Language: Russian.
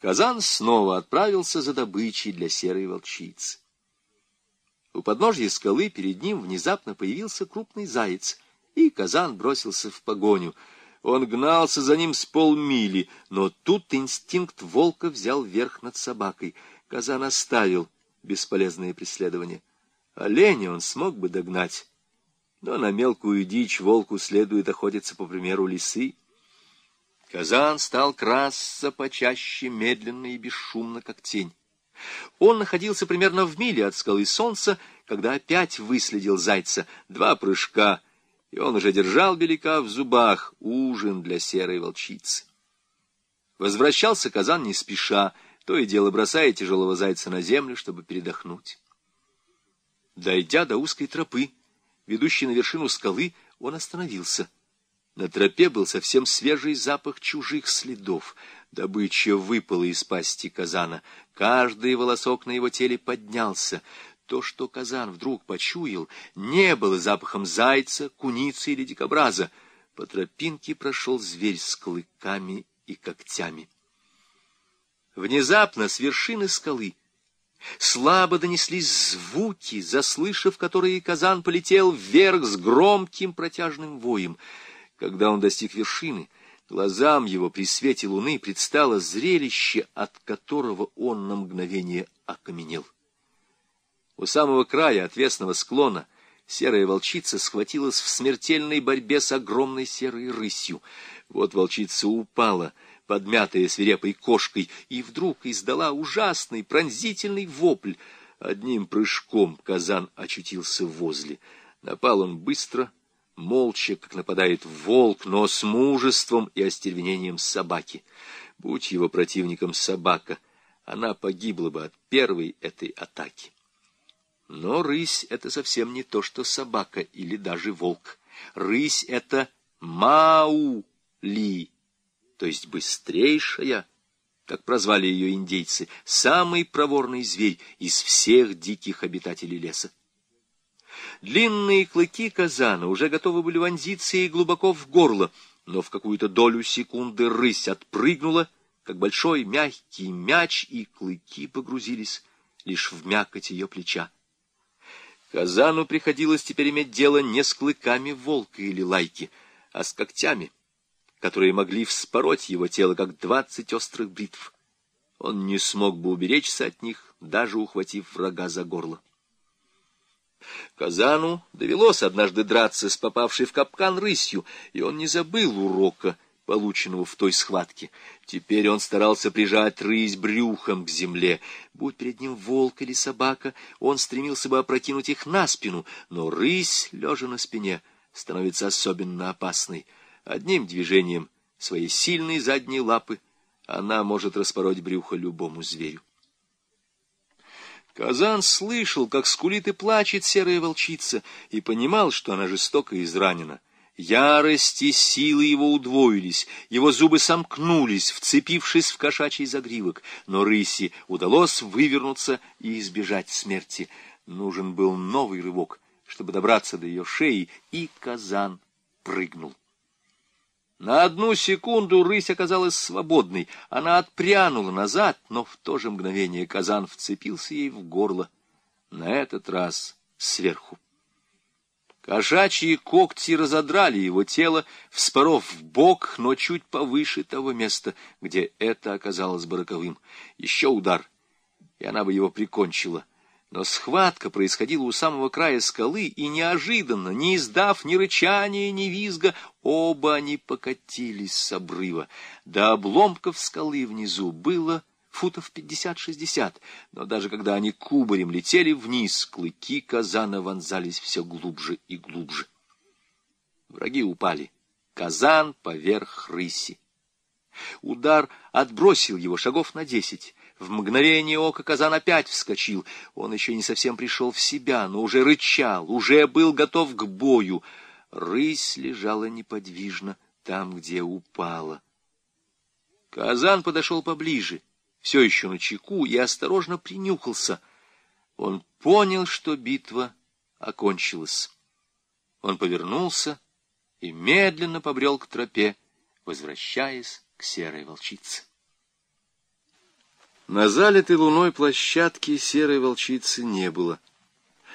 Казан снова отправился за добычей для серой волчицы. У подножья скалы перед ним внезапно появился крупный заяц, и Казан бросился в погоню. Он гнался за ним с полмили, но тут инстинкт волка взял верх над собакой. Казан оставил бесполезное преследование. Оленя он смог бы догнать, но на мелкую дичь волку следует охотиться по примеру лисы. Казан стал красться почаще, медленно и бесшумно, как тень. Он находился примерно в миле от скалы солнца, когда опять выследил зайца. Два прыжка, и он уже держал беляка в зубах, ужин для серой волчицы. Возвращался Казан не спеша, то и дело бросая тяжелого зайца на землю, чтобы передохнуть. Дойдя до узкой тропы, ведущей на вершину скалы, он остановился. На тропе был совсем свежий запах чужих следов. Добыча выпала из пасти казана. Каждый волосок на его теле поднялся. То, что казан вдруг почуял, не было запахом зайца, куницы или дикобраза. По тропинке прошел зверь с клыками и когтями. Внезапно с вершины скалы Слабо донеслись звуки, заслышав которые казан полетел вверх с громким протяжным воем. Когда он достиг вершины, глазам его при свете луны предстало зрелище, от которого он на мгновение окаменел. У самого края отвесного склона серая волчица схватилась в смертельной борьбе с огромной серой рысью. Вот волчица упала — подмятая свирепой кошкой, и вдруг издала ужасный пронзительный вопль. Одним прыжком казан очутился возле. Напал он быстро, молча, как нападает волк, но с мужеством и остервенением собаки. Будь его противником собака, она погибла бы от первой этой атаки. Но рысь — это совсем не то, что собака или даже волк. Рысь — это мау-ли, то есть быстрейшая, как прозвали ее индейцы, самый проворный зверь из всех диких обитателей леса. Длинные клыки казана уже готовы были вонзиться и глубоко в горло, но в какую-то долю секунды рысь отпрыгнула, как большой мягкий мяч, и клыки погрузились лишь в мякоть ее плеча. Казану приходилось теперь иметь дело не с клыками волка или лайки, а с когтями — которые могли вспороть его тело, как двадцать острых бритв. Он не смог бы уберечься от них, даже ухватив врага за горло. Казану довелось однажды драться с попавшей в капкан рысью, и он не забыл урока, полученного в той схватке. Теперь он старался прижать рысь брюхом к земле. Будь перед ним волк или собака, он стремился бы опрокинуть их на спину, но рысь, лежа на спине, становится особенно опасной — Одним движением своей сильной задней лапы она может распороть брюхо любому зверю. Казан слышал, как скулит и плачет серая волчица, и понимал, что она жестоко изранена. Ярость и силы его удвоились, его зубы сомкнулись, вцепившись в кошачий загривок, но рыси удалось вывернуться и избежать смерти. Нужен был новый рывок, чтобы добраться до ее шеи, и казан прыгнул. На одну секунду рысь оказалась свободной. Она отпрянула назад, но в то же мгновение казан вцепился ей в горло. На этот раз сверху. Кошачьи когти разодрали его тело, вспоров в бок, но чуть повыше того места, где это оказалось бы роковым. Еще удар, и она бы его прикончила — но схватка происходила у самого края скалы, и неожиданно, не издав ни рычания, ни визга, оба они покатились с обрыва. До обломков скалы внизу было футов пятьдесят-шестьдесят, но даже когда они кубарем летели вниз, клыки казана вонзались все глубже и глубже. Враги упали. Казан поверх рыси. Удар отбросил его шагов на десять. В мгновение ока казан опять вскочил. Он еще не совсем пришел в себя, но уже рычал, уже был готов к бою. Рысь лежала неподвижно там, где упала. Казан подошел поближе, все еще на чеку, и осторожно принюхался. Он понял, что битва окончилась. Он повернулся и медленно побрел к тропе, возвращаясь к серой волчице. На залитой луной площадке серой волчицы не было —